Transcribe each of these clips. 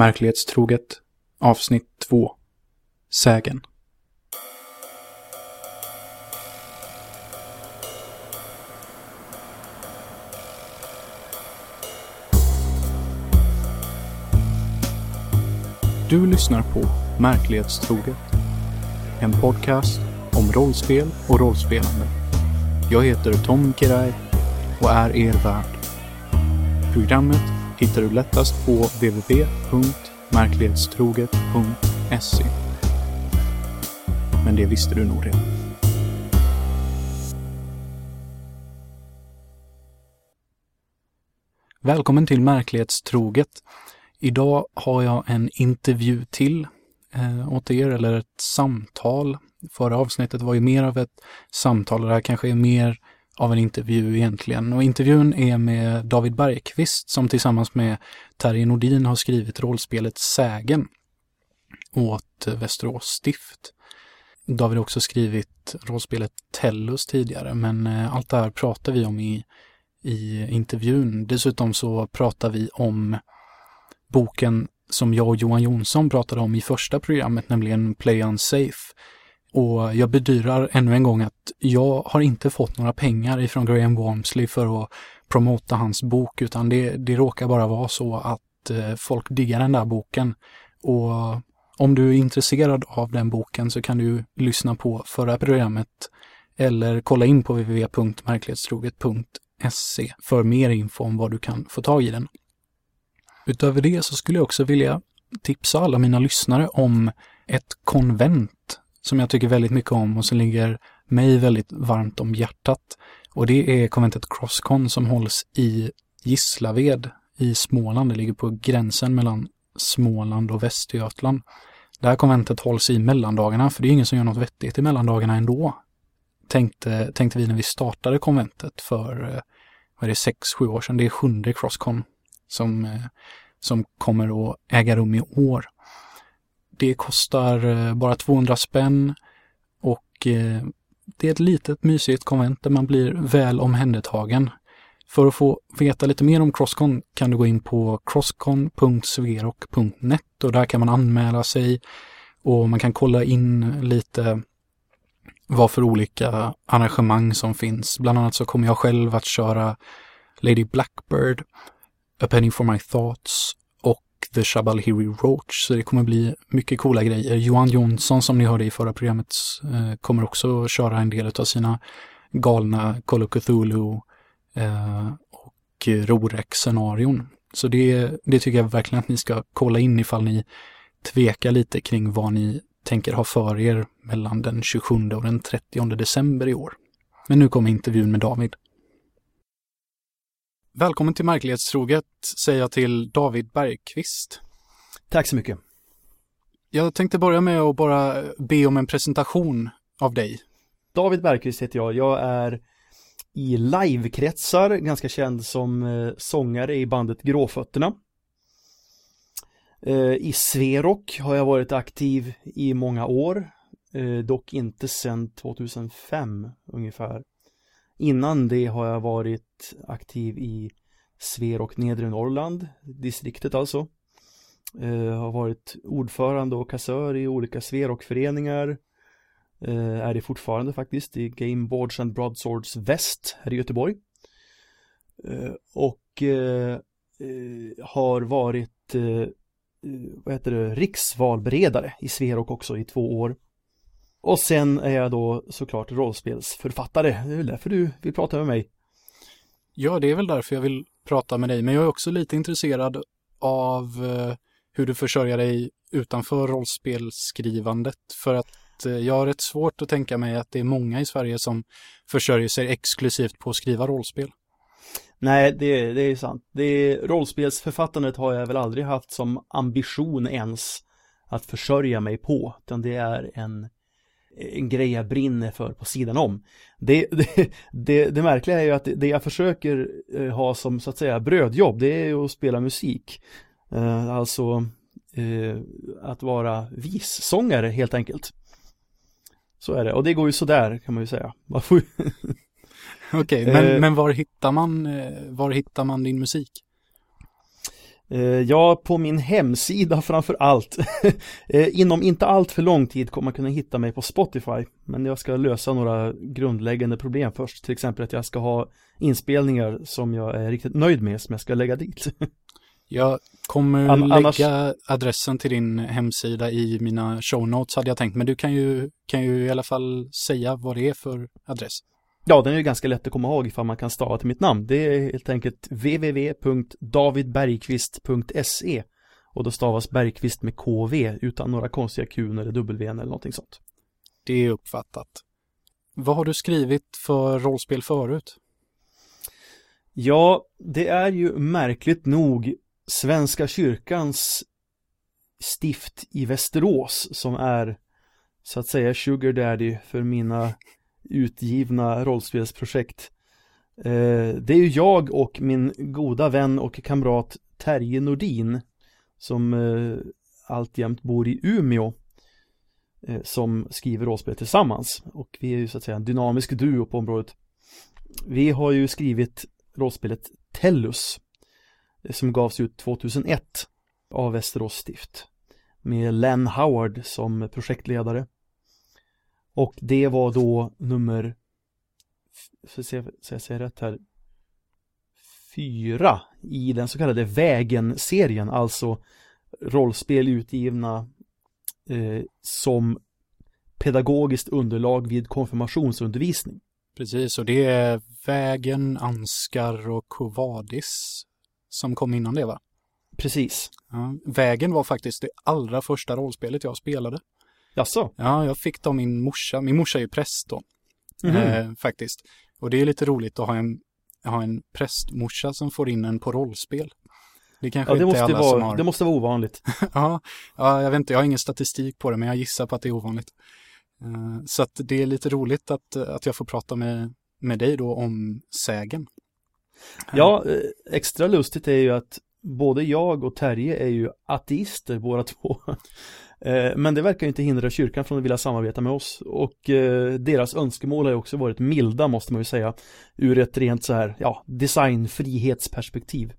Märklighetstroget avsnitt 2 Sägen Du lyssnar på Märklighetstroget. En podcast om rollspel och rollspelande. Jag heter Tom Kiraj och är er värd. Programmet hittar du lättast på www.märklighetstroget.se. Men det visste du nog redan. Välkommen till Märklighetstroget. Idag har jag en intervju till eh, åt er, eller ett samtal. Förra avsnittet var ju mer av ett samtal och det här kanske är mer av en intervju egentligen. Och intervjun är med David Bergqvist som tillsammans med Terje Nordin har skrivit rollspelet Sägen åt Västerås stift. David har också skrivit rollspelet Tellus tidigare, men eh, allt det här pratar vi om i, i intervjun. Dessutom så pratar vi om boken som jag och Johan Jonsson pratade om i första programmet, nämligen Play Unsafe. Och jag bedyrar ännu en gång att jag har inte fått några pengar ifrån Graham Walmsley för att promota hans bok, utan det, det råkar bara vara så att eh, folk diggar den där boken. Och om du är intresserad av den boken så kan du lyssna på förra programmet eller kolla in på www.märklighetstroget.se för mer info om vad du kan få tag i den. Utöver det så skulle jag också vilja tipsa alla mina lyssnare om ett konvent som jag tycker väldigt mycket om och som ligger mig väldigt varmt om hjärtat. Och det är konventet Crosscon som hålls i Gislaved i Småland. Det ligger på gränsen mellan Småland och Västergötland. Det här konventet hålls i mellandagarna, för det är ingen som gör något vettigt i mellandagarna ändå. Tänkte, tänkte vi när vi startade konventet för, eh, vad är det, sex, sju år sedan. Det är sjunde Crosscon som, eh, som kommer att äga rum i år. Det kostar eh, bara 200 spänn och eh, det är ett litet mysigt konvent där man blir väl omhändertagen. För att få veta lite mer om Crosscon kan du gå in på crosscon.sverok.net och där kan man anmäla sig och man kan kolla in lite vad för olika arrangemang som finns. Bland annat så kommer jag själv att köra Lady Blackbird A Penny for My Thoughts The Shabalhiri Roach. Så det kommer bli mycket coola grejer. Johan Jonsson som ni hörde i förra programmet eh, kommer också köra en del av sina galna Call of Cthulhu eh, och Rorek-scenarion. Så det, det tycker jag verkligen att ni ska kolla in ifall ni tvekar lite kring vad ni tänker ha för er mellan den 27 och den 30 december i år. Men nu kommer intervjun med David. Välkommen till Märklighetstroget säger jag till David Bergqvist. Tack så mycket. Jag tänkte börja med att bara be om en presentation av dig. David Bergqvist heter jag. Jag är i livekretsar ganska känd som eh, sångare i bandet Gråfötterna. Eh, I Sverok har jag varit aktiv i många år, eh, dock inte sedan 2005 ungefär. Innan det har jag varit aktiv i Sver och Nedre Norrland, distriktet alltså. Eh, har varit ordförande och kassör i olika Sverokföreningar. Eh, är det fortfarande faktiskt i Game Boards and Broadswords Väst här i Göteborg. Eh, och eh, eh, har varit eh, eh vad heter det, riksvalberedare i Sverok också i två år. Och sen är jag då såklart rollspelsförfattare. Det är väl därför du vill prata med mig. Ja, det är väl därför jag vill prata med dig. Men jag är också lite intresserad av eh, hur du försörjer dig utanför rollspelsskrivandet. För att eh, jag har rätt svårt att tänka mig att det är många i Sverige som försörjer sig exklusivt på att skriva rollspel. Nej, det, det är sant. Det, rollspelsförfattandet har jag väl aldrig haft som ambition ens att försörja mig på. Utan det är en en grej jag brinner för på sidan om. Det, det, det, det märkliga är ju att det jag försöker eh, ha som så att säga brödjobb, det är ju att spela musik. Eh, alltså eh, att vara vissångare helt enkelt. Så är det, och det går ju sådär kan man ju säga. Okej, okay, men, men var hittar man, var hittar man din musik? Eh, ja, på min hemsida framför allt. Eh, inom inte allt för lång tid kommer man kunna hitta mig på Spotify. Men jag ska lösa några grundläggande problem först. Till exempel att jag ska ha inspelningar som jag är riktigt nöjd med som jag ska lägga dit. Jag kommer An lägga annars... adressen till din hemsida i mina show notes hade jag tänkt. Men du kan ju, kan ju i alla fall säga vad det är för adress. Ja, den är ju ganska lätt att komma ihåg ifall man kan stava till mitt namn. Det är helt enkelt www.davidbergqvist.se och då stavas Bergqvist med KV utan några konstiga Q eller W eller någonting sånt. Det är uppfattat. Vad har du skrivit för rollspel förut? Ja, det är ju märkligt nog Svenska kyrkans stift i Västerås som är så att säga sugar daddy för mina utgivna rollspelsprojekt. Eh, det är ju jag och min goda vän och kamrat Terje Nordin som eh, alltjämt bor i Umeå eh, som skriver rollspel tillsammans och vi är ju så att säga en dynamisk duo på området. Vi har ju skrivit rollspelet Tellus eh, som gavs ut 2001 av Västerås stift med Len Howard som projektledare. Och det var då nummer, se så jag säger rätt här, fyra i den så kallade Vägen-serien, alltså rollspel utgivna eh, som pedagogiskt underlag vid konfirmationsundervisning. Precis, och det är Vägen, Anskar och Kovadis som kom innan det va? Precis. Ja, Vägen var faktiskt det allra första rollspelet jag spelade. Jaså? Ja, jag fick av min morsa. Min morsa är ju präst då. Mm -hmm. eh, faktiskt. Och det är lite roligt att ha en, ha en prästmorsa som får in en på rollspel. Det kanske ja, det inte måste alla vara, som har. Det måste vara ovanligt. ja, ja, jag vet inte, jag har ingen statistik på det, men jag gissar på att det är ovanligt. Uh, så att det är lite roligt att, att jag får prata med, med dig då om sägen. Ja, eh, extra lustigt är ju att både jag och Terje är ju ateister båda två. Eh, men det verkar inte hindra kyrkan från att vilja samarbeta med oss och eh, deras önskemål har ju också varit milda måste man ju säga ur ett rent så här, ja, designfrihetsperspektiv.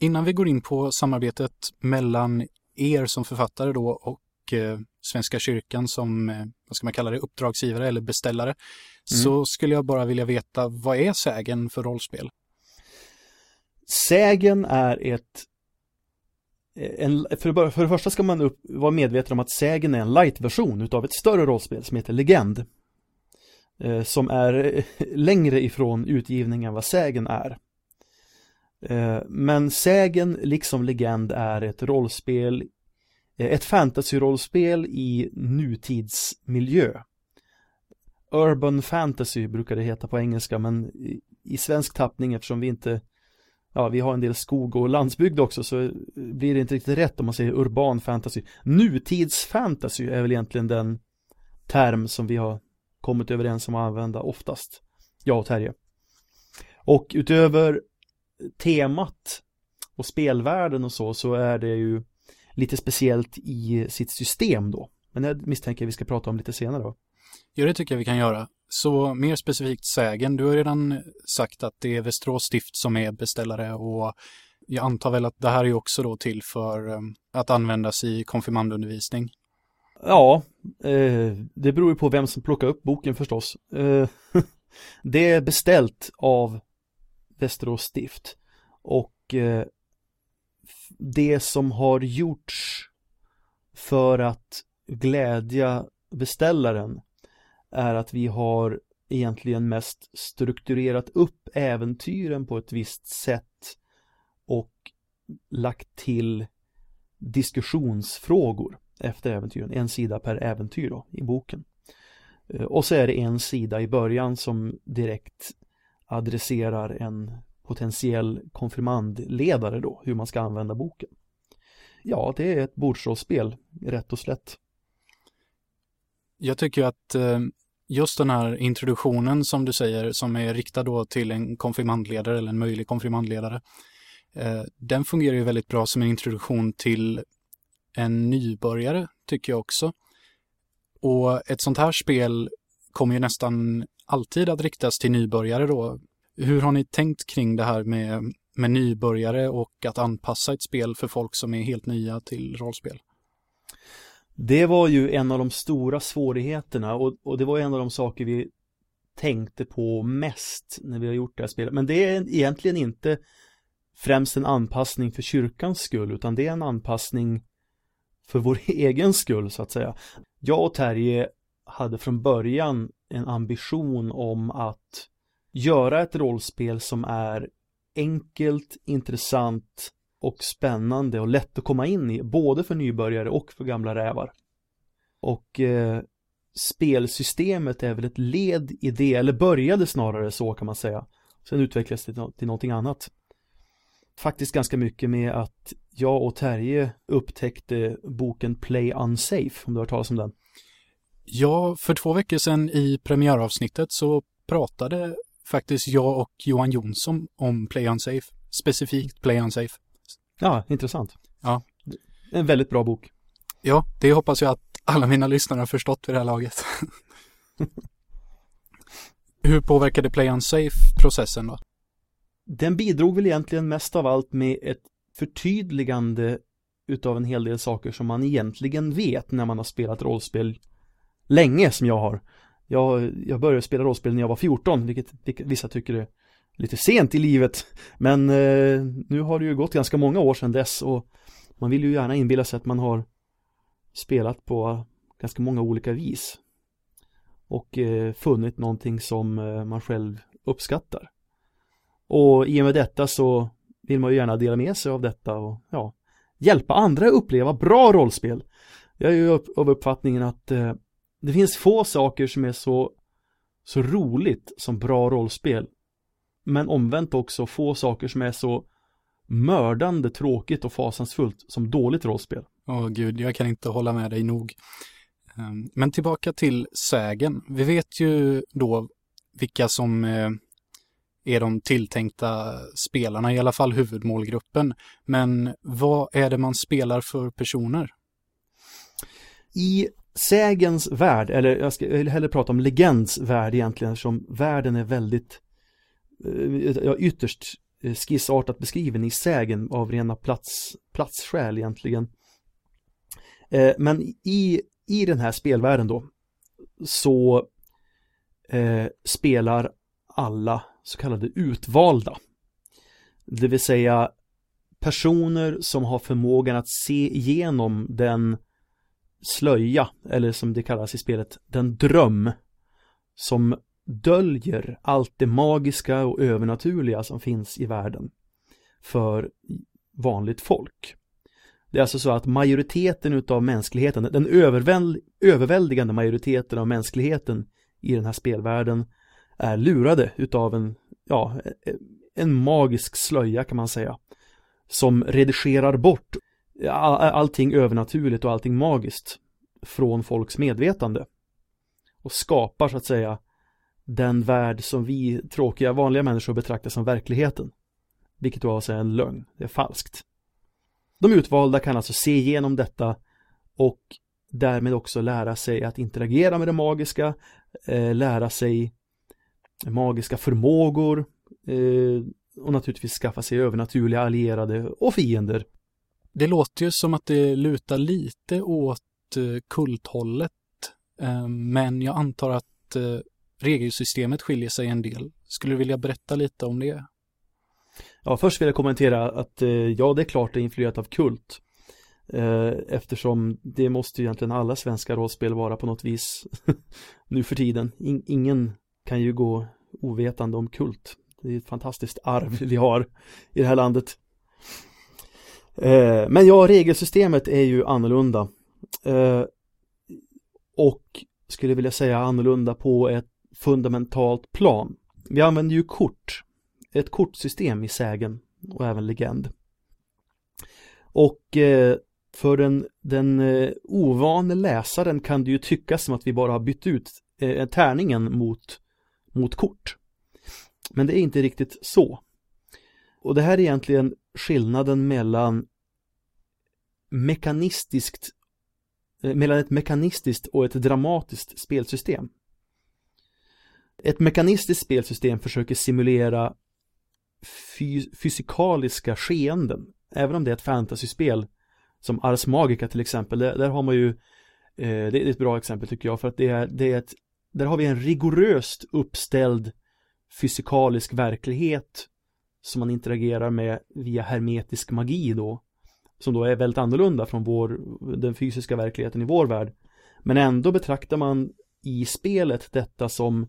Innan vi går in på samarbetet mellan er som författare då och eh, Svenska kyrkan som, vad ska man kalla det, uppdragsgivare eller beställare, mm. så skulle jag bara vilja veta vad är sägen för rollspel? Sägen är ett Eh, en, för, för det första ska man upp, vara medveten om att Sägen är en light-version utav ett större rollspel som heter Legend. Eh, som är eh, längre ifrån utgivningen än vad Sägen är. Eh, men Sägen, liksom Legend, är ett rollspel, eh, ett fantasy-rollspel i nutidsmiljö. Urban fantasy brukar det heta på engelska, men i, i svensk tappning eftersom vi inte ja, vi har en del skog och landsbygd också så blir det inte riktigt rätt om man säger urban fantasy. Nutidsfantasy är väl egentligen den term som vi har kommit överens om att använda oftast. Jag och Terje. Och utöver temat och spelvärlden och så, så är det ju lite speciellt i sitt system då. Men det misstänker jag vi ska prata om lite senare då. Ja, det tycker jag vi kan göra. Så mer specifikt sägen, du har redan sagt att det är Västerås stift som är beställare och jag antar väl att det här är också då till för ehm, att användas i konfirmandundervisning. Ja, eh, det beror ju på vem som plockar upp boken förstås. Eh, det är beställt av Västerås stift och eh, det som har gjorts för att glädja beställaren är att vi har egentligen mest strukturerat upp äventyren på ett visst sätt och lagt till diskussionsfrågor efter äventyren, en sida per äventyr då, i boken. Eh, och så är det en sida i början som direkt adresserar en potentiell konfirmandledare då, hur man ska använda boken. Ja, det är ett bordsrollspel, rätt och slätt. Jag tycker att eh, just den här introduktionen som du säger som är riktad då till en konfirmandledare eller en möjlig konfirmandledare. Eh, den fungerar ju väldigt bra som en introduktion till en nybörjare tycker jag också. Och ett sånt här spel kommer ju nästan alltid att riktas till nybörjare då. Hur har ni tänkt kring det här med med nybörjare och att anpassa ett spel för folk som är helt nya till rollspel? Det var ju en av de stora svårigheterna och, och det var en av de saker vi tänkte på mest när vi har gjort det här spelet. Men det är egentligen inte främst en anpassning för kyrkans skull utan det är en anpassning för vår egen skull så att säga. Jag och Terje hade från början en ambition om att göra ett rollspel som är enkelt, intressant och spännande och lätt att komma in i, både för nybörjare och för gamla rävar. Och eh, spelsystemet är väl ett led i det, eller började snarare så kan man säga. Sen utvecklades det till någonting annat. Faktiskt ganska mycket med att jag och Terje upptäckte boken Play Unsafe, om du har hört talas om den. Ja, för två veckor sedan i premiäravsnittet så pratade faktiskt jag och Johan Jonsson om Play Unsafe, specifikt Play Unsafe. Ja, intressant. Ja. En väldigt bra bok. Ja, det hoppas jag att alla mina lyssnare har förstått vid det här laget. Hur påverkade Play Unsafe processen då? Den bidrog väl egentligen mest av allt med ett förtydligande utav en hel del saker som man egentligen vet när man har spelat rollspel länge som jag har. Jag, jag började spela rollspel när jag var 14, vilket, vilket vissa tycker är lite sent i livet. Men eh, nu har det ju gått ganska många år sedan dess och man vill ju gärna inbilla sig att man har spelat på ganska många olika vis. Och eh, funnit någonting som eh, man själv uppskattar. Och i och med detta så vill man ju gärna dela med sig av detta och ja, hjälpa andra att uppleva bra rollspel. Jag är ju av uppfattningen att eh, det finns få saker som är så, så roligt som bra rollspel. Men omvänt också få saker som är så mördande tråkigt och fasansfullt som dåligt rollspel. Åh gud, jag kan inte hålla med dig nog. Ehm, men tillbaka till sägen. Vi vet ju då vilka som eh, är de tilltänkta spelarna, i alla fall huvudmålgruppen. Men vad är det man spelar för personer? I sägens värld, eller jag ska hellre prata om legends värld egentligen, som världen är väldigt Eh, ja, ytterst eh, skissartat beskriven i sägen av rena plats, platsskäl egentligen. Eh, men i, i den här spelvärlden då så eh, spelar alla så kallade utvalda. Det vill säga personer som har förmågan att se igenom den slöja, eller som det kallas i spelet, den dröm som döljer allt det magiska och övernaturliga som finns i världen för vanligt folk. Det är alltså så att majoriteten utav mänskligheten, den överväldigande majoriteten av mänskligheten i den här spelvärlden är lurade utav en, ja, en magisk slöja kan man säga. Som redigerar bort allting övernaturligt och allting magiskt från folks medvetande. Och skapar så att säga den värld som vi tråkiga vanliga människor betraktar som verkligheten. Vilket då alltså är en lögn, det är falskt. De utvalda kan alltså se igenom detta och därmed också lära sig att interagera med det magiska, eh, lära sig magiska förmågor eh, och naturligtvis skaffa sig övernaturliga allierade och fiender. Det låter ju som att det lutar lite åt eh, kulthållet, eh, men jag antar att eh, regelsystemet skiljer sig en del. Skulle du vilja berätta lite om det? Ja, först vill jag kommentera att eh, ja, det är klart det är influerat av kult. Eh, eftersom det måste ju egentligen alla svenska rollspel vara på något vis nu för tiden. ingen kan ju gå ovetande om kult. Det är ett fantastiskt arv vi har i det här landet. Eh, men ja, regelsystemet är ju annorlunda. Och skulle vilja säga annorlunda på ett fundamentalt plan. Vi använder ju kort, ett kortsystem i sägen och även legend. Och eh, för den, den eh, ovane läsaren kan det ju tyckas som att vi bara har bytt ut eh, tärningen mot mot kort. Men det är inte riktigt så. Och det här är egentligen skillnaden mellan mekanistiskt eh, mellan ett mekanistiskt och ett dramatiskt spelsystem. Ett mekanistiskt spelsystem försöker simulera fysikaliska skeenden. Även om det är ett fantasyspel som Ars Magica till exempel, där, där har man ju eh, det är ett bra exempel tycker jag för att det är, det är ett, där har vi en rigoröst uppställd fysikalisk verklighet som man interagerar med via hermetisk magi då som då är väldigt annorlunda från vår, den fysiska verkligheten i vår värld men ändå betraktar man i spelet detta som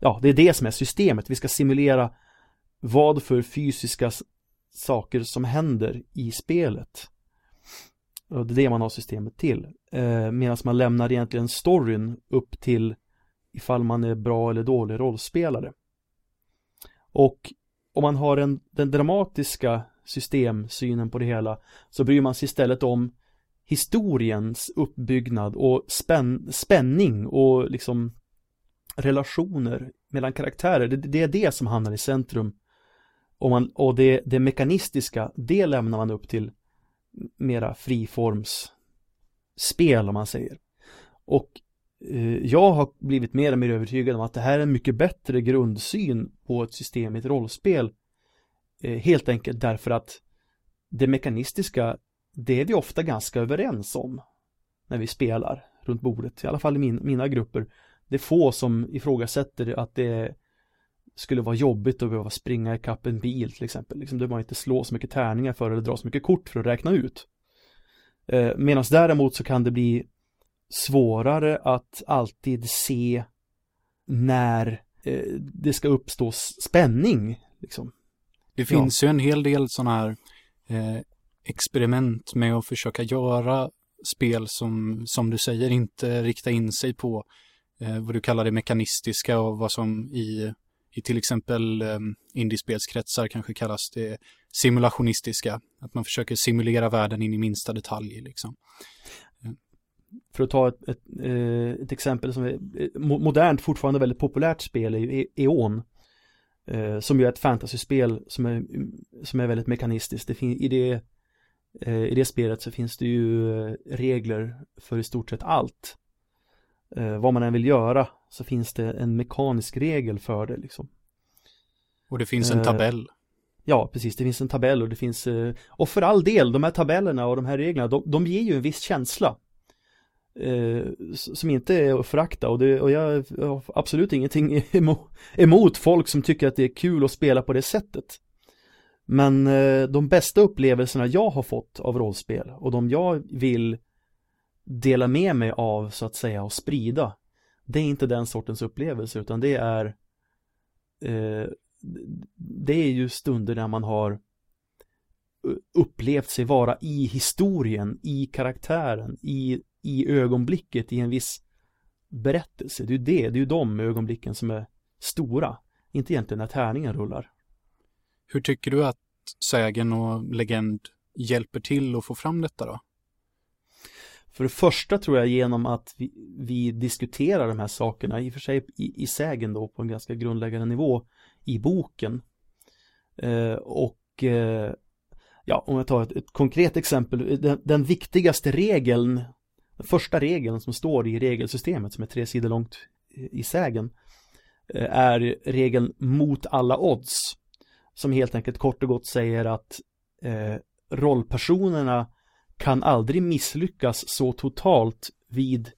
ja, det är det som är systemet. Vi ska simulera vad för fysiska saker som händer i spelet. Och det är det man har systemet till. Eh, Medan man lämnar egentligen storyn upp till ifall man är bra eller dålig rollspelare. Och om man har en, den dramatiska systemsynen på det hela så bryr man sig istället om historiens uppbyggnad och spän, spänning och liksom relationer mellan karaktärer. Det, det, är det som hamnar i centrum. Och, man, och det, det mekanistiska, det lämnar man upp till mera friformsspel om man säger. Och eh, jag har blivit mer och mer övertygad om att det här är en mycket bättre grundsyn på ett system i ett rollspel. Eh, helt enkelt därför att det mekanistiska, det är vi ofta ganska överens om när vi spelar runt bordet, i alla fall i min, mina grupper. Det är få som ifrågasätter att det skulle vara jobbigt att behöva springa ikapp en bil till exempel. Liksom, det man inte slå så mycket tärningar för eller dra så mycket kort för att räkna ut. Eh, Medan däremot så kan det bli svårare att alltid se när eh, det ska uppstå spänning. Liksom. Det finns ja. ju en hel del sådana här eh, experiment med att försöka göra spel som, som du säger, inte rikta in sig på eh, vad du kallar det mekanistiska och vad som i, i till exempel eh, indiespelskretsar kanske kallas det simulationistiska. Att man försöker simulera världen in i minsta detalj. Liksom. För att ta ett, ett, eh, ett exempel som är eh, modernt, fortfarande väldigt populärt spel är ju Eon. Eh, som ju är ett fantasyspel som är, som är väldigt mekanistiskt. Det i, det, I det spelet så finns det ju regler för i stort sett allt eh, vad man än vill göra så finns det en mekanisk regel för det liksom. Och det finns en eh, tabell. Ja, precis. Det finns en tabell och det finns, eh, och för all del, de här tabellerna och de här reglerna, de, de ger ju en viss känsla. Eh, som inte är att förakta och, det, och jag har absolut ingenting emot, emot folk som tycker att det är kul att spela på det sättet. Men eh, de bästa upplevelserna jag har fått av rollspel och de jag vill dela med mig av så att säga och sprida. Det är inte den sortens upplevelse utan det är eh, det är ju stunder när man har eh, upplevt sig vara i historien, i karaktären, i, i ögonblicket, i en viss berättelse. Det är ju det, det är ju de ögonblicken som är stora, inte egentligen när tärningen rullar. Hur tycker du att sägen och legend hjälper till att få fram detta då? För det första tror jag genom att vi, vi diskuterar de här sakerna, i och för sig i, i sägen då på en ganska grundläggande nivå i boken. Eh, och eh, ja, om jag tar ett, ett konkret exempel, den, den, viktigaste regeln, den första regeln som står i regelsystemet som är tre sidor långt i, i sägen, eh, är regeln mot alla odds. Som helt enkelt kort och gott säger att eh, rollpersonerna kan aldrig misslyckas så totalt vid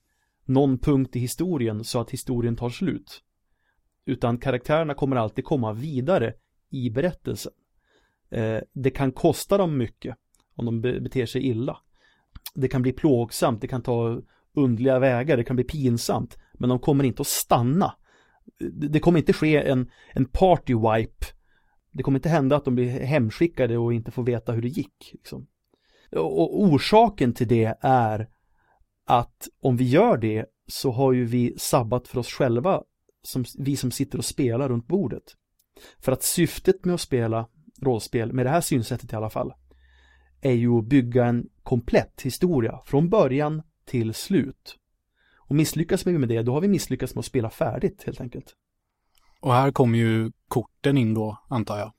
någon punkt i historien så att historien tar slut. Utan karaktärerna kommer alltid komma vidare i berättelsen. Eh, det kan kosta dem mycket om de beter sig illa. Det kan bli plågsamt, det kan ta undliga vägar, det kan bli pinsamt. Men de kommer inte att stanna. Det kommer inte ske en, en party wipe. Det kommer inte hända att de blir hemskickade och inte får veta hur det gick. Liksom. Och orsaken till det är att om vi gör det så har ju vi sabbat för oss själva, som, vi som sitter och spelar runt bordet. För att syftet med att spela rollspel, med det här synsättet i alla fall, är ju att bygga en komplett historia från början till slut. Och misslyckas vi med det, då har vi misslyckats med att spela färdigt helt enkelt. Och här kommer ju korten in då, antar jag.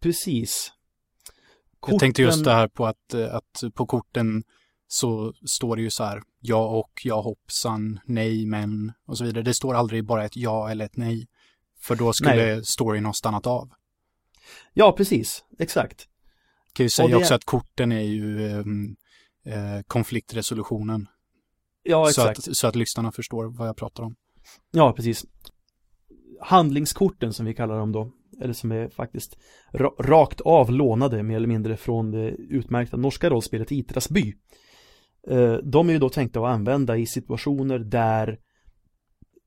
Precis. Korten... Jag tänkte just det här på att, eh, att på korten så står det ju så här ja och, ja hoppsan, nej men och så vidare. Det står aldrig bara ett ja eller ett nej. För då skulle nej. storyn ha stannat av. Ja, precis, exakt. Kan ju säga det- också att korten är ju ehm, eh, konfliktresolutionen. Ja, så, exakt. att, så att lyssnarna förstår vad jag pratar om. Ja, precis. Handlingskorten som vi kallar dem då, eller som är faktiskt rakt av lånade mer eller mindre från det utmärkta norska rollspelet Itras by. Eh, de är ju då tänkta att använda i situationer där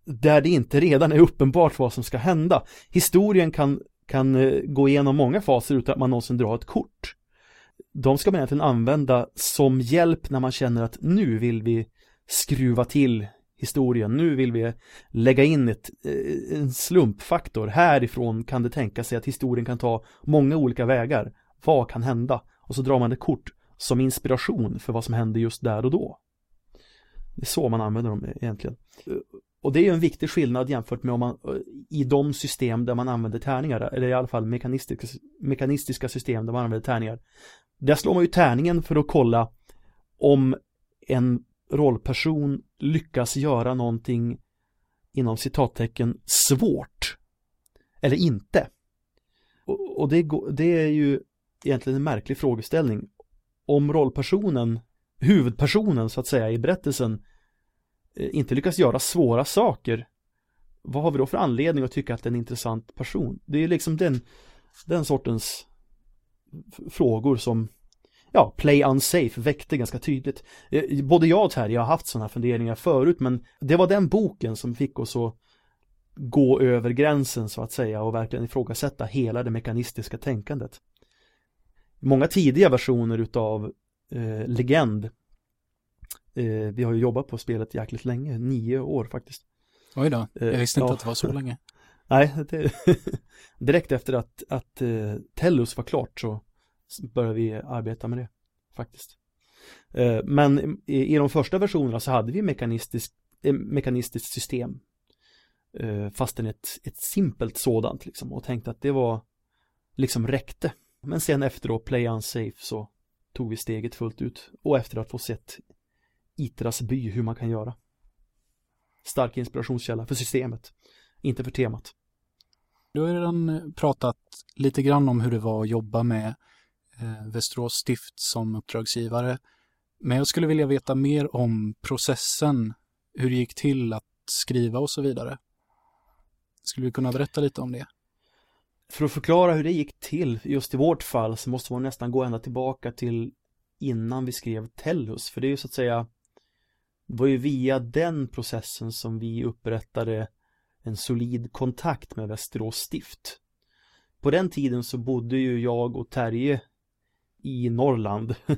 där det inte redan är uppenbart vad som ska hända. Historien kan, kan eh, gå igenom många faser utan att man någonsin drar ett kort. De ska man egentligen använda som hjälp när man känner att nu vill vi skruva till historien. Nu vill vi lägga in ett, eh, en slumpfaktor. Härifrån kan det tänka sig att historien kan ta många olika vägar. Vad kan hända? Och så drar man ett kort som inspiration för vad som händer just där och då. Det är så man använder dem egentligen. Och det är ju en viktig skillnad jämfört med om man eh, i de system där man använder tärningar, eller i alla fall mekanistiska, mekanistiska system där man använder tärningar. Där slår man ju tärningen för att kolla om en rollperson lyckas göra någonting inom citattecken svårt eller inte. Och, och det, det är ju egentligen en märklig frågeställning. Om rollpersonen, huvudpersonen så att säga i berättelsen eh, inte lyckas göra svåra saker vad har vi då för anledning att tycka att det är en intressant person? Det är liksom den, den sortens frågor som ja, play unsafe väckte ganska tydligt. Eh, Både jag och Terje har haft sådana här funderingar förut men det var den boken som fick oss att gå över gränsen så att säga och verkligen ifrågasätta hela det mekanistiska tänkandet. Många tidiga versioner utav eh, Legend eh, Vi har ju jobbat på spelet jäkligt länge, nio år faktiskt. Oj då, jag Eh, visste inte ja. att det var så länge. Nej, det, direkt efter att, att eh, Tellus var klart så började vi arbeta med det faktiskt. Eh, men i, i de första versionerna så hade vi mekanistiskt, eh, mekanistiskt system. Eh, Fastän ett, ett simpelt sådant liksom och tänkte att det var liksom räckte. Men sen efter då Play Unsafe så tog vi steget fullt ut och efter att få sett Itras by hur man kan göra. Stark inspirationskälla för systemet, inte för temat. Du har redan pratat lite grann om hur det var att jobba med eh, Västerås stift som uppdragsgivare. Men jag skulle vilja veta mer om processen, hur det gick till att skriva och så vidare. Skulle du kunna berätta lite om det? För att förklara hur det gick till just i vårt fall så måste man nästan gå ända tillbaka till innan vi skrev Tellus. För det är ju så att säga det var ju via den processen som vi upprättade en solid kontakt med Västerås stift. På den tiden så bodde ju jag och Terje i Norrland,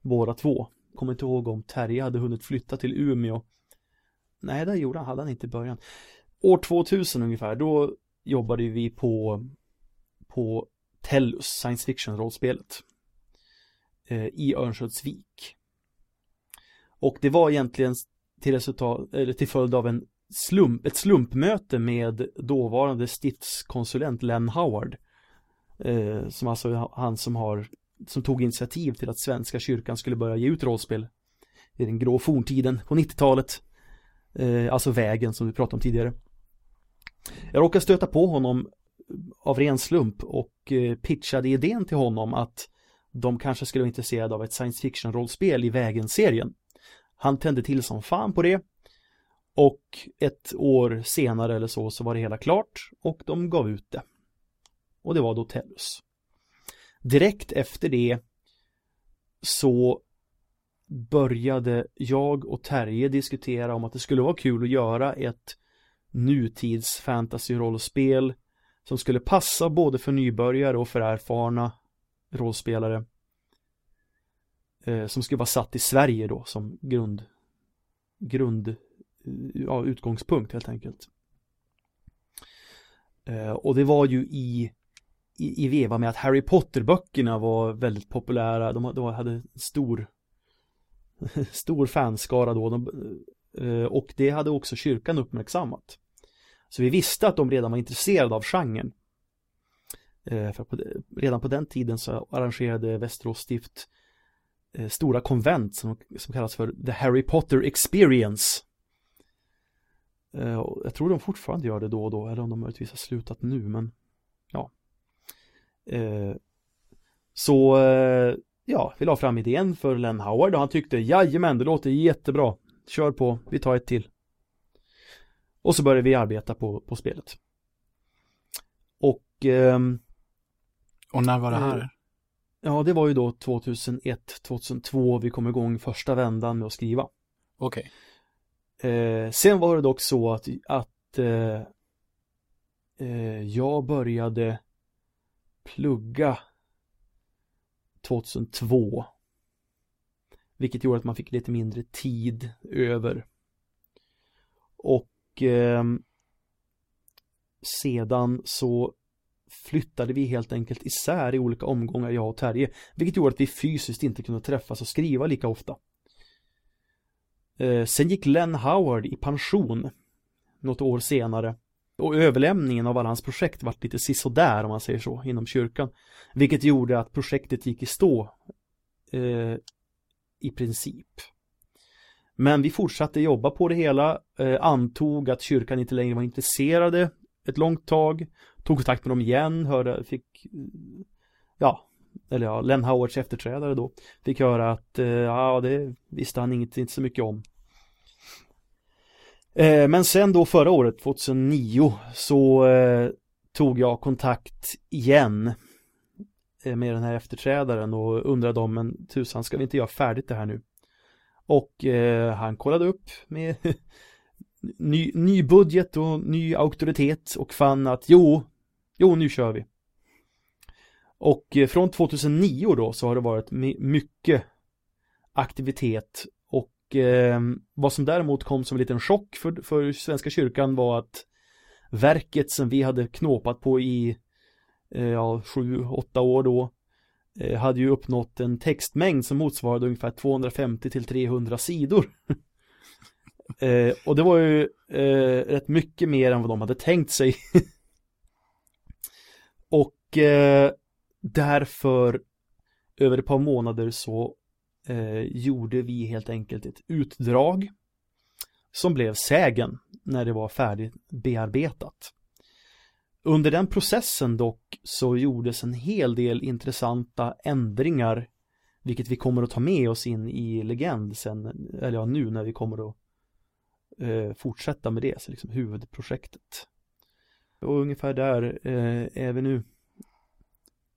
båda två. Kommer inte ihåg om Terje hade hunnit flytta till Umeå. Nej, det gjorde han, hade han inte i början. År 2000 ungefär, då jobbade vi på, på Tellus, science fiction-rollspelet. Eh, I Örnsköldsvik. Och det var egentligen till resultat, eller till följd av en slump, ett slumpmöte med dåvarande stiftskonsulent Len Howard. Eh, som alltså är han som har, som tog initiativ till att Svenska kyrkan skulle börja ge ut rollspel i den grå forntiden på 90-talet. Eh, alltså vägen som vi pratade om tidigare. Jag råkade stöta på honom av ren slump och eh, pitchade idén till honom att de kanske skulle vara intresserade av ett science fiction rollspel i Vägen-serien. Han tände till som fan på det och ett år senare eller så så var det hela klart och de gav ut det. Och det var då Tellus. Direkt efter det så började jag och Terje diskutera om att det skulle vara kul att göra ett nutids fantasy-rollspel som skulle passa både för nybörjare och för erfarna rollspelare. Eh, som skulle vara satt i Sverige då som grund, grund, eh, ja, utgångspunkt helt enkelt. Eh, och det var ju i, i, i veva med att Harry Potter-böckerna var väldigt populära. De, de hade stor, stor fanskara då. De, eh, och det hade också kyrkan uppmärksammat. Så vi visste att de redan var intresserade av genren. Eh, för på, redan på den tiden så arrangerade Västerås stift eh, stora konvent som, som kallas för The Harry Potter Experience. Jag tror de fortfarande gör det då och då, eller om de möjligtvis har slutat nu, men så eh, ja, vi la fram idén för Len Howard och han tyckte jajamän, det låter jättebra. Kör på, vi tar ett till. Och så började vi arbeta på, på spelet. Och ehm, Och när var det Eh, här? ja, det var ju då 2001, 2002 vi kom igång första vändan med att skriva. Okej. Eh, sen var det dock så att, att eh, eh, jag började plugga 2002. Vilket gjorde att man fick lite mindre tid över. Och eh, sedan så flyttade vi helt enkelt isär i olika omgångar, jag och Terje. Vilket gjorde att vi fysiskt inte kunde träffas och skriva lika ofta. Eh, sen gick Len Howard i pension något år senare. Och överlämningen av alla hans projekt vart lite sisådär om man säger så inom kyrkan. Vilket gjorde att projektet gick i stå eh, i princip. Men vi fortsatte jobba på det hela, eh, antog att kyrkan inte längre var intresserade ett långt tag, tog kontakt med dem igen, hörde, fick, ja, eller ja, Len Howards efterträdare då, fick höra att eh, ja, det visste han inget, inte så mycket om. Eh, men sen då förra året, 2009, så eh, tog jag kontakt igen eh, med den här efterträdaren och undrade om, men tusan, ska vi inte göra färdigt det här nu? Och eh, han kollade upp med ny, ny budget och ny auktoritet och fann att jo, jo, nu kör vi. Och eh, från 2009 då så har det varit mycket aktivitet och eh, vad som däremot kom som en liten chock för, för Svenska kyrkan var att verket som vi hade knåpat på i eh, ja, sju, åtta år då eh, hade ju uppnått en textmängd som motsvarade ungefär 250 till 300 sidor. eh, och det var ju eh, rätt mycket mer än vad de hade tänkt sig. och eh, därför över ett par månader så eh, gjorde vi helt enkelt ett utdrag som blev sägen när det var färdigt bearbetat. Under den processen dock så gjordes en hel del intressanta ändringar vilket vi kommer att ta med oss in i Legend sen, eller ja nu när vi kommer att eh, fortsätta med det, så liksom huvudprojektet. Och ungefär där eh, är vi nu.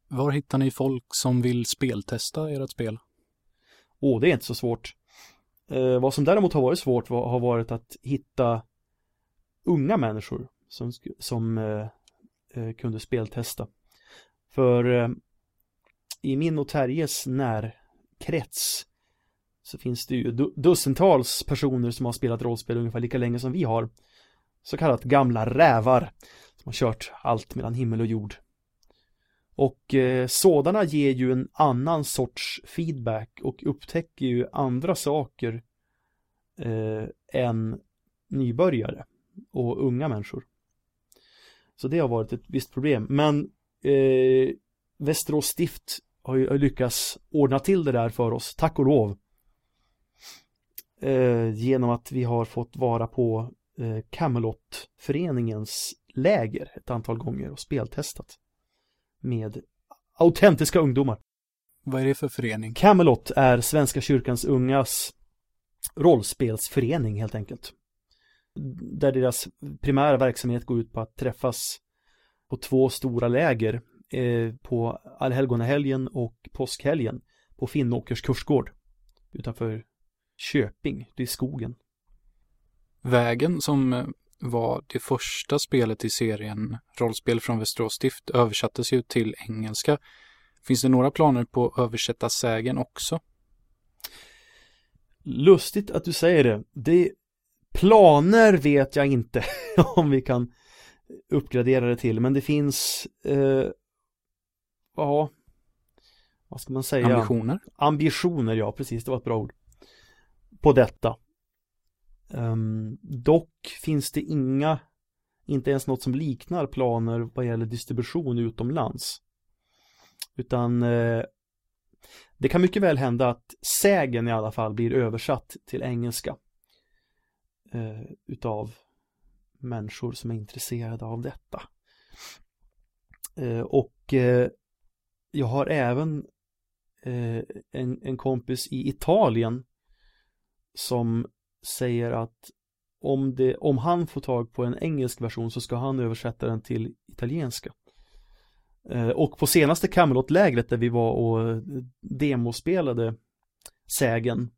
Var hittar ni folk som vill speltesta ert spel? Åh, det är inte så svårt. Eh, vad som däremot har varit svårt var, har varit att hitta unga människor som, som eh, eh, kunde speltesta. För eh, i min och Terjes närkrets så finns det ju du- dussintals personer som har spelat rollspel ungefär lika länge som vi har. Så kallat gamla rävar som har kört allt mellan himmel och jord. Och eh, sådana ger ju en annan sorts feedback och upptäcker ju andra saker eh, än nybörjare och unga människor. Så det har varit ett visst problem. Men eh, Västerås stift har ju lyckats ordna till det där för oss, tack och lov. Eh, genom att vi har fått vara på eh, Camelot-föreningens läger ett antal gånger och speltestat med autentiska ungdomar. Vad är det för förening? Camelot är Svenska kyrkans ungas rollspelsförening helt enkelt. Där deras primära verksamhet går ut på att träffas på två stora läger eh, på allhelgonahelgen och påskhelgen på Finnåkers kursgård utanför Köping, det är skogen. Vägen som eh, var det första spelet i serien Rollspel från Västerås stift översattes ju till engelska. Finns det några planer på att översätta sägen också? Lustigt att du säger det. det planer vet jag inte om vi kan uppgradera det till, men det finns eh, ja, vad ska man säga? Ambitioner? Ambitioner, ja precis, det var ett bra ord. På detta. Um, dock finns det inga, inte ens något som liknar planer vad gäller distribution utomlands. Utan eh, det kan mycket väl hända att sägen i alla fall blir översatt till engelska. Eh, utav människor som är intresserade av detta. Eh, och eh, jag har även eh, en, en kompis i Italien som säger att om, det, om han får tag på en engelsk version så ska han översätta den till italienska. Eh, och på senaste Camelot-lägret där vi var och eh, demospelade Sägen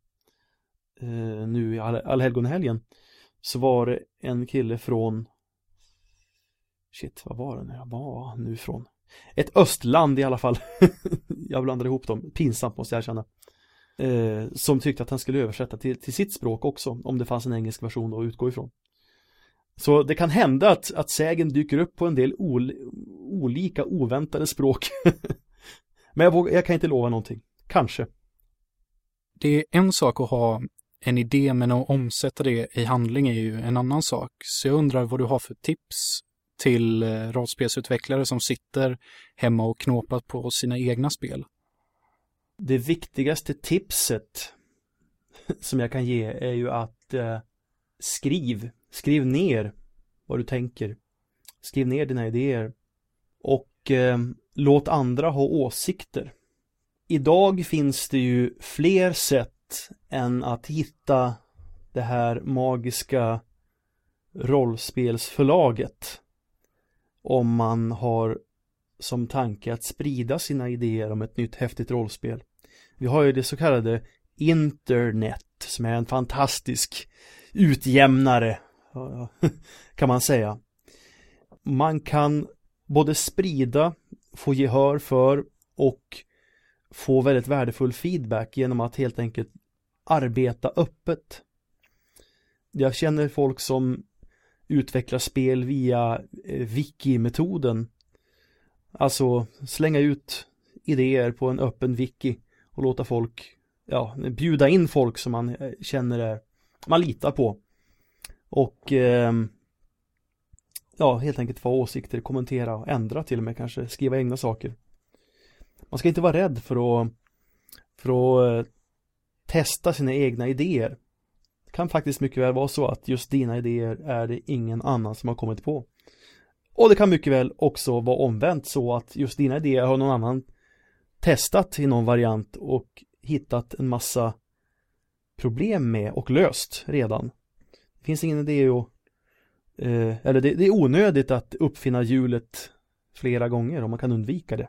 eh, nu i all, allhelgonahelgen så var det en kille från Shit, vad var det nu? Vad var han nu från? Ett östland i alla fall. jag blandar ihop dem. Pinsamt måste jag erkänna. Eh, som tyckte att han skulle översätta till, till sitt språk också. Om det fanns en engelsk version att utgå ifrån. Så det kan hända att, att sägen dyker upp på en del ol, olika oväntade språk. Men jag, vågar, jag kan inte lova någonting. Kanske. Det är en sak att ha en idé, men att omsätta det i handling är ju en annan sak. Så jag undrar vad du har för tips till eh, rollspelsutvecklare som sitter hemma och knåpar på sina egna spel? Det viktigaste tipset som jag kan ge är ju att eh, skriv, skriv ner vad du tänker. Skriv ner dina idéer och eh, låt andra ha åsikter. Idag finns det ju fler sätt än att hitta det här magiska rollspelsförlaget om man har som tanke att sprida sina idéer om ett nytt häftigt rollspel. Vi har ju det så kallade internet som är en fantastisk utjämnare kan man säga. Man kan både sprida, få gehör för och få väldigt värdefull feedback genom att helt enkelt arbeta öppet. Jag känner folk som utvecklar spel via eh, wiki-metoden. Alltså slänga ut idéer på en öppen wiki och låta folk, ja, bjuda in folk som man eh, känner är, man litar på. Och eh, ja, helt enkelt få åsikter, kommentera och ändra till och med kanske, skriva egna saker. Man ska inte vara rädd för att, för att eh, testa sina egna idéer Det kan faktiskt mycket väl vara så att just dina idéer är det ingen annan som har kommit på. Och det kan mycket väl också vara omvänt så att just dina idéer har någon annan testat i någon variant och hittat en massa problem med och löst redan. Det finns ingen idé att eh, eller det, det är onödigt att uppfinna hjulet flera gånger om man kan undvika det.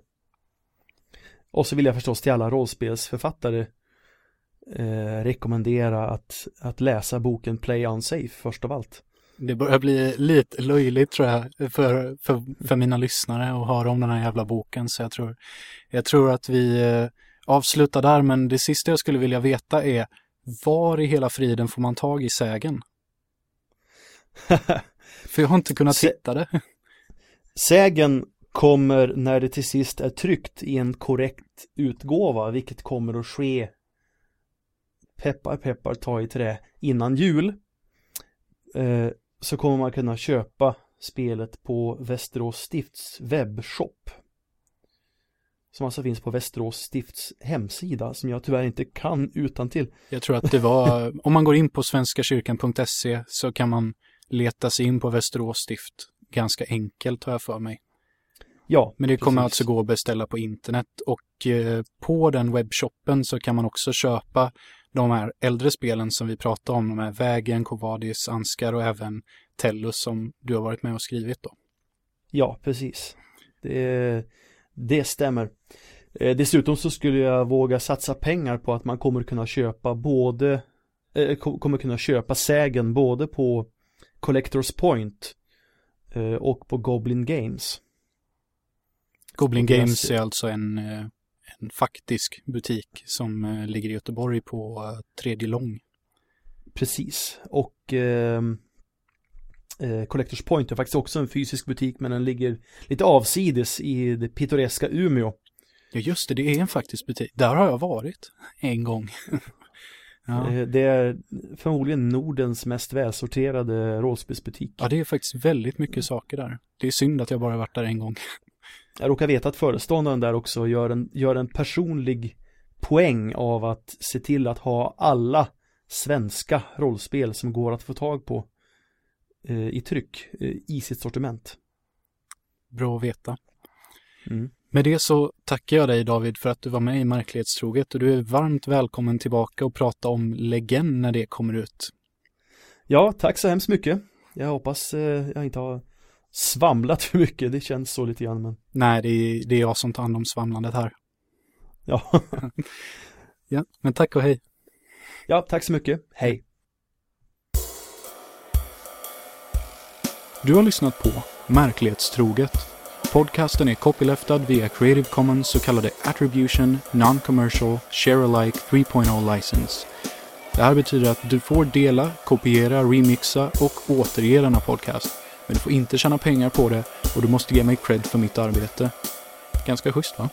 Och så vill jag förstås till alla rollspelsförfattare eh, rekommendera att, att läsa boken Play Unsafe först av allt. Det börjar bli lite löjligt tror jag för, för, för mina lyssnare att höra om den här jävla boken. Så jag tror, jag tror att vi eh, avslutar där. Men det sista jag skulle vilja veta är var i hela friden får man tag i sägen? för jag har inte kunnat hitta det. Sägen kommer när det till sist är tryckt i en korrekt utgåva, vilket kommer att ske peppar peppar ta i trä innan jul eh, så kommer man kunna köpa spelet på Västerås stifts webbshop som alltså finns på Västerås stifts hemsida som jag tyvärr inte kan utan till. Jag tror att det var, om man går in på svenskakyrkan.se så kan man leta sig in på Västerås stift ganska enkelt har jag för mig. Ja, Men det kommer precis. alltså gå att beställa på internet och eh, på den webbshoppen så kan man också köpa de här äldre spelen som vi pratade om, de här Vägen, Kovadis, Anskar och även Tellus som du har varit med och skrivit då. Ja, precis. Det, det stämmer. Eh, dessutom så skulle jag våga satsa pengar på att man kommer kunna köpa både eh, kommer kunna köpa sägen både på Collectors Point eh, och på Goblin Games. Goblin Games är alltså en eh, en faktisk butik som eh, ligger i Göteborg på eh, tredje lång. Precis, och eh, eh, Collectors Point är faktiskt också en fysisk butik men den ligger lite avsides i det pittoreska Umeå. Ja just det, det är en faktisk butik. Där har jag varit en gång. ja. Det är förmodligen Nordens mest välsorterade rollspelsbutik. Ja, det är faktiskt väldigt mycket saker där. Det är synd att jag bara varit där en gång. Jag råkar veta att föreståndaren där också gör en, gör en personlig poäng av att se till att ha alla svenska rollspel som går att få tag på eh, i tryck eh, i sitt sortiment. Bra att veta. Mm. Med det så tackar jag dig David för att du var med i Märklighetstroget och du är varmt välkommen tillbaka och prata om Legend när det kommer ut. Ja, tack så hemskt mycket. Jag hoppas eh, jag inte har svamlat för mycket, det känns så lite grann men Nej, det är, det är jag som tar hand om svamlandet här. Ja, Ja, men tack och hej. ja tack så mycket, hej Du har lyssnat på Märklighetstroget. Podcasten är copyleftad via Creative Commons så kallade Attribution Non-Commercial Share-alike 3.0 license. Det här betyder att du får dela, kopiera, remixa och återge denna podcast. Men du får inte tjäna pengar på det och du måste ge mig cred för mitt arbete. Ganska schysst va?